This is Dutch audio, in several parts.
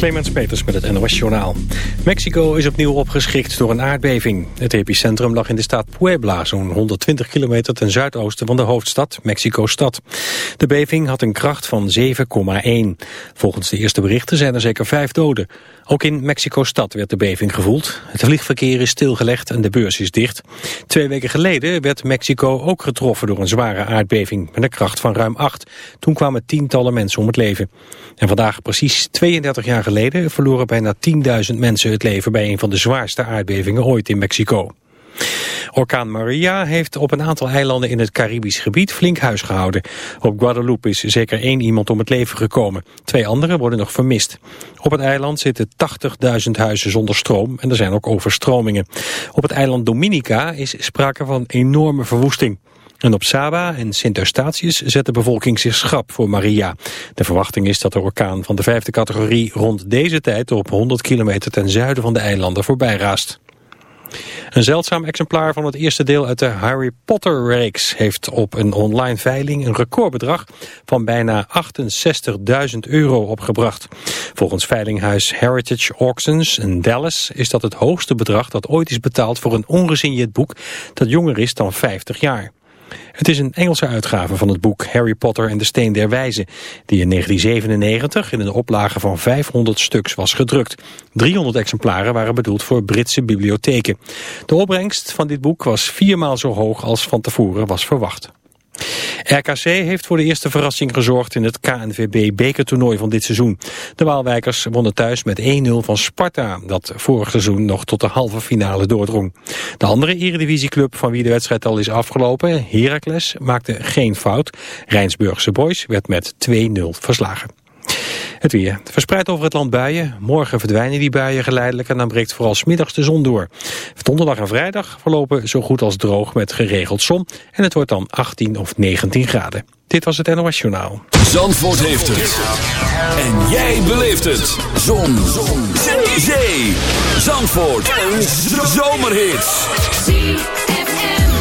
Clemens Peters met het NOS Journaal. Mexico is opnieuw opgeschrikt door een aardbeving. Het epicentrum lag in de staat Puebla, zo'n 120 kilometer ten zuidoosten van de hoofdstad, Mexico-stad. De beving had een kracht van 7,1. Volgens de eerste berichten zijn er zeker vijf doden. Ook in Mexico-stad werd de beving gevoeld. Het vliegverkeer is stilgelegd en de beurs is dicht. Twee weken geleden werd Mexico ook getroffen door een zware aardbeving met een kracht van ruim 8. Toen kwamen tientallen mensen om het leven. En vandaag precies 32 jaar geleden verloren bijna 10.000 mensen het leven bij een van de zwaarste aardbevingen ooit in Mexico. Orkaan Maria heeft op een aantal eilanden in het Caribisch gebied flink huis gehouden. Op Guadeloupe is zeker één iemand om het leven gekomen. Twee anderen worden nog vermist. Op het eiland zitten 80.000 huizen zonder stroom en er zijn ook overstromingen. Op het eiland Dominica is sprake van enorme verwoesting. En op Saba en Sint-Eustatius zet de bevolking zich schrap voor Maria. De verwachting is dat de orkaan van de vijfde categorie rond deze tijd op 100 kilometer ten zuiden van de eilanden voorbij raast. Een zeldzaam exemplaar van het eerste deel uit de Harry Potter-reeks... heeft op een online veiling een recordbedrag van bijna 68.000 euro opgebracht. Volgens veilinghuis Heritage Auctions in Dallas... is dat het hoogste bedrag dat ooit is betaald voor een ongesigneerd boek... dat jonger is dan 50 jaar. Het is een Engelse uitgave van het boek Harry Potter en de Steen der Wijze, die in 1997 in een oplage van 500 stuks was gedrukt. 300 exemplaren waren bedoeld voor Britse bibliotheken. De opbrengst van dit boek was viermaal zo hoog als van tevoren was verwacht. RKC heeft voor de eerste verrassing gezorgd in het KNVB-bekertoernooi van dit seizoen. De Waalwijkers wonnen thuis met 1-0 van Sparta, dat vorig seizoen nog tot de halve finale doordrong. De andere eredivisieclub van wie de wedstrijd al is afgelopen, Heracles, maakte geen fout. Rijnsburgse Boys werd met 2-0 verslagen. Het weer. Verspreid over het land buien. Morgen verdwijnen die buien geleidelijk en dan breekt vooral smiddags de zon door. Donderdag en vrijdag verlopen zo goed als droog met geregeld zon. En het wordt dan 18 of 19 graden. Dit was het NOS Journaal. Zandvoort heeft het. En jij beleeft het. Zon. zon. Zee. Zandvoort. Een zomerhit.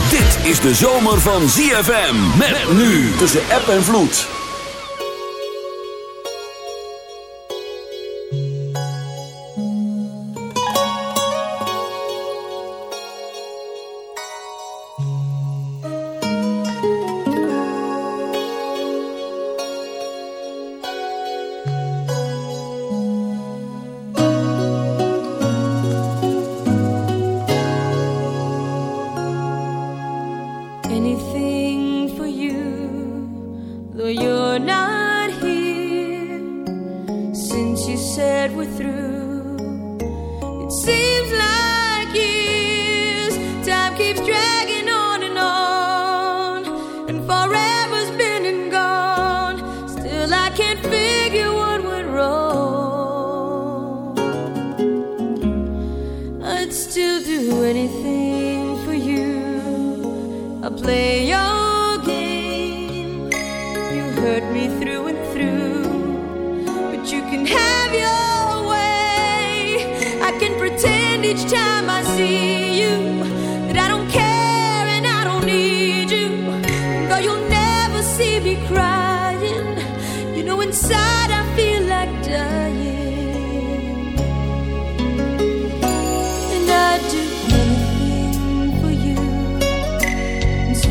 Dit is de zomer van ZFM. Met nu tussen app en vloed.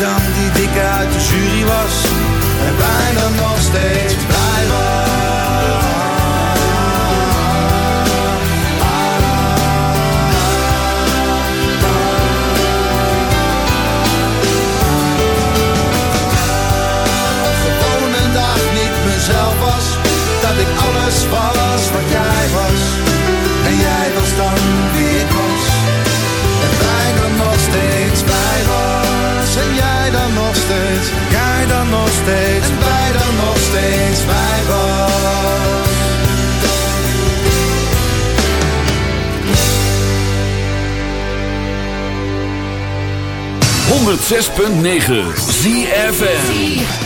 Dan die dikke uit de jury was. En bijna nog steeds blij Gewoon een niet mezelf was. Dat ik alles was wat jij was. En jij was dan wie ik was. Steeds. En wij dan nog steeds bij was. Honderd zes punt negen ZFM.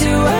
to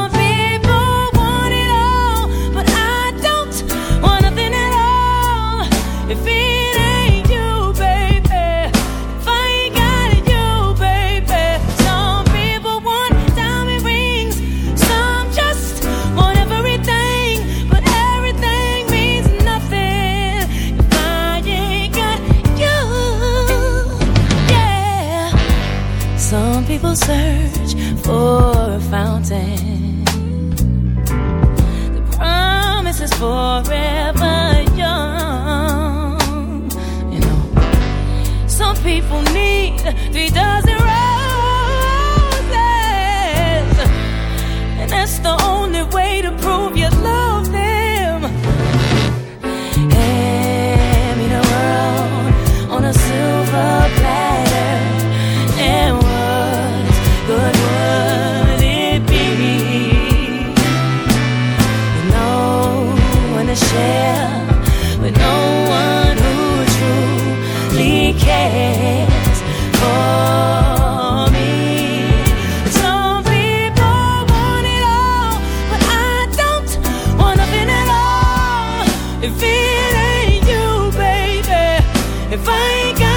if I ain't got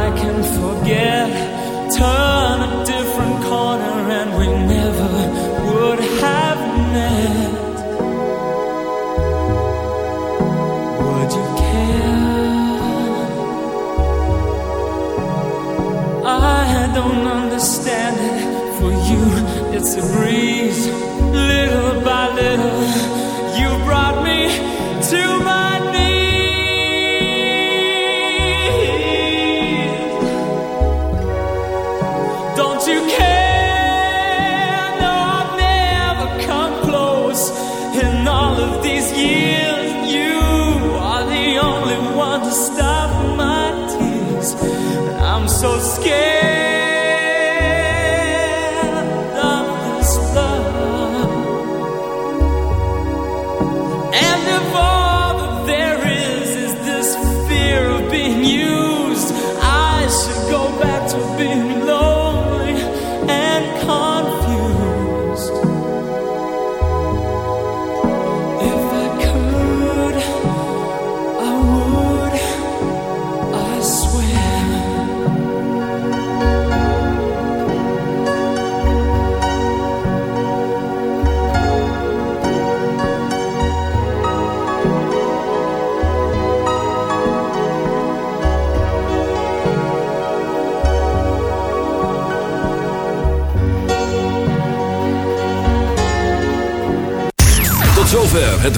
I can forget. Turn a different corner, and we never would have met. Would you care? I don't understand it. For you, it's a breeze.